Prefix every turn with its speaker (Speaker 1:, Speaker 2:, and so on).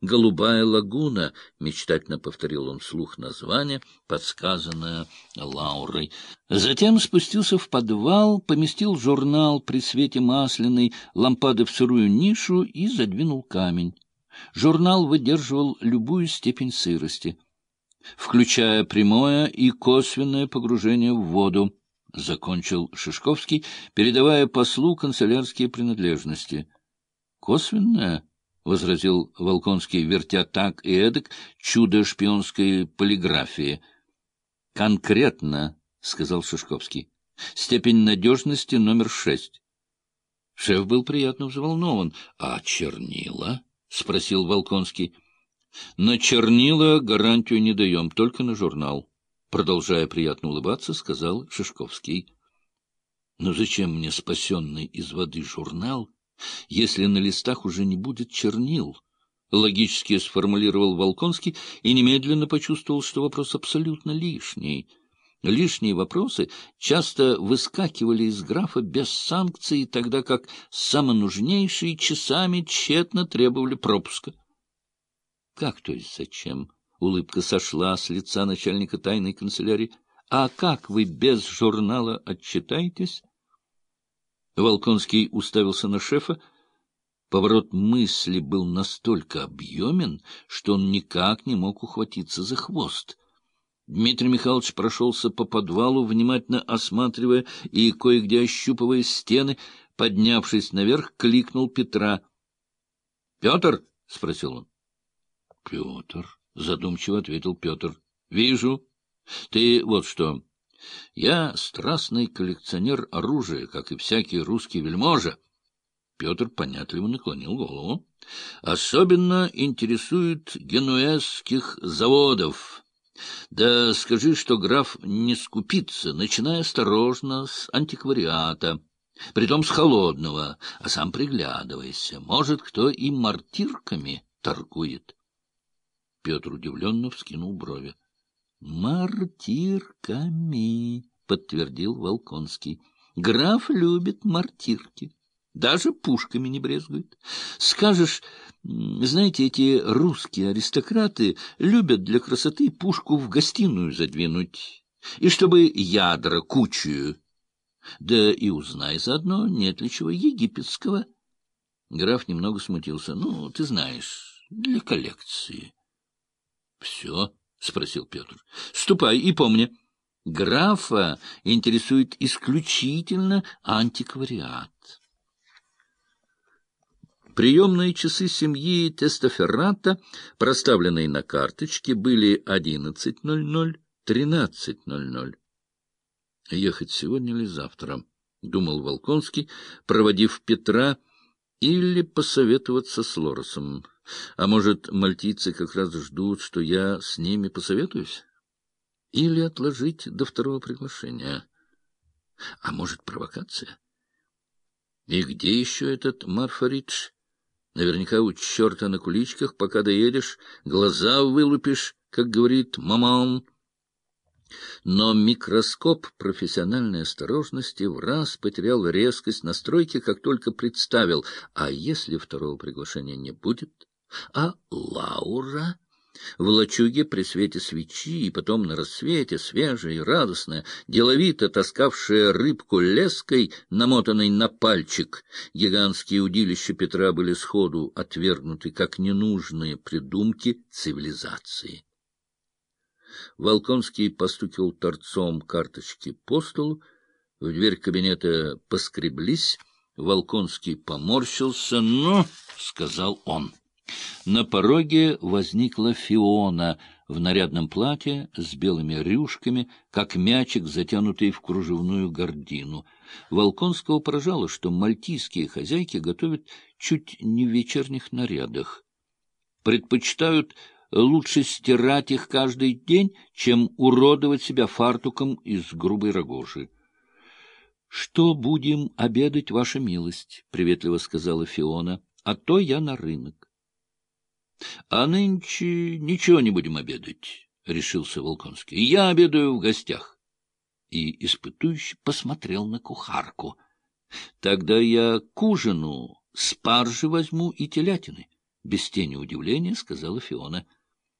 Speaker 1: «Голубая лагуна», — мечтательно повторил он вслух название, подсказанное Лаурой. Затем спустился в подвал, поместил журнал при свете масляной лампады в сырую нишу и задвинул камень. Журнал выдерживал любую степень сырости, включая прямое и косвенное погружение в воду, — закончил Шишковский, передавая послу канцелярские принадлежности. — Косвенное? — возразил Волконский, вертя так и эдак чудо шпионской полиграфии. — Конкретно, — сказал Шишковский. — Степень надежности номер шесть. Шеф был приятно взволнован. — А чернила? — спросил Волконский. — На чернила гарантию не даем, только на журнал. Продолжая приятно улыбаться, сказал Шишковский. — Но зачем мне спасенный из воды журнал? — если на листах уже не будет чернил, — логически сформулировал Волконский и немедленно почувствовал, что вопрос абсолютно лишний. Лишние вопросы часто выскакивали из графа без санкций, тогда как самонужнейшие часами тщетно требовали пропуска. — Как то есть зачем? — улыбка сошла с лица начальника тайной канцелярии. — А как вы без журнала отчитаетесь? Волконский уставился на шефа. Поворот мысли был настолько объемен, что он никак не мог ухватиться за хвост. Дмитрий Михайлович прошелся по подвалу, внимательно осматривая и кое-где ощупывая стены, поднявшись наверх, кликнул Петра. — Петр? — спросил он. — Петр, — задумчиво ответил Петр. — Вижу. Ты вот что... Я страстный коллекционер оружия, как и всякий русский вельможа. Петр понятливо наклонил голову. Особенно интересует генуэзских заводов. Да скажи, что граф не скупится, начиная осторожно с антиквариата, притом с холодного, а сам приглядывайся. Может, кто и мартирками торгует. Петр удивленно вскинул брови. — Мартирками, — подтвердил Волконский. — Граф любит мартирки. Даже пушками не брезгует. Скажешь, знаете, эти русские аристократы любят для красоты пушку в гостиную задвинуть, и чтобы ядра кучую. Да и узнай заодно, нет ли чего египетского. Граф немного смутился. Ну, ты знаешь, для коллекции. — Все, — спросил Петр. — Ступай и помни, графа интересует исключительно антиквариат. Приемные часы семьи Тестоферрата, проставленные на карточке, были 11.00, 13.00. «Ехать сегодня или завтра?» — думал Волконский, проводив Петра, или посоветоваться с Лоросом. А может, мальтийцы как раз ждут, что я с ними посоветуюсь? Или отложить до второго приглашения? А может, провокация? И где еще этот Марфаридж? Наверняка у черта на куличках, пока доедешь, глаза вылупишь, как говорит маман. Но микроскоп профессиональной осторожности в раз потерял резкость настройки, как только представил, а если второго приглашения не будет? А Лаура? В лачуге при свете свечи и потом на рассвете, свежая и радостная, деловито таскавшая рыбку леской, намотанной на пальчик, гигантские удилища Петра были сходу отвергнуты как ненужные придумки цивилизации. Волконский постукивал торцом карточки по столу, в дверь кабинета поскреблись, Волконский поморщился, но, — сказал он, — на пороге возникла Фиона в нарядном платье с белыми рюшками, как мячик, затянутый в кружевную гордину. Волконского поражало, что мальтийские хозяйки готовят чуть не в вечерних нарядах. Предпочитают лучше стирать их каждый день, чем уродовать себя фартуком из грубой рогожи. — Что будем обедать, ваша милость? — приветливо сказала Фиона. — А то я на рынок. — А нынче ничего не будем обедать, — решился Волконский. — Я обедаю в гостях. И испытующе посмотрел на кухарку. — Тогда я к ужину спаржи возьму и телятины. без тени удивления сказала Фиона.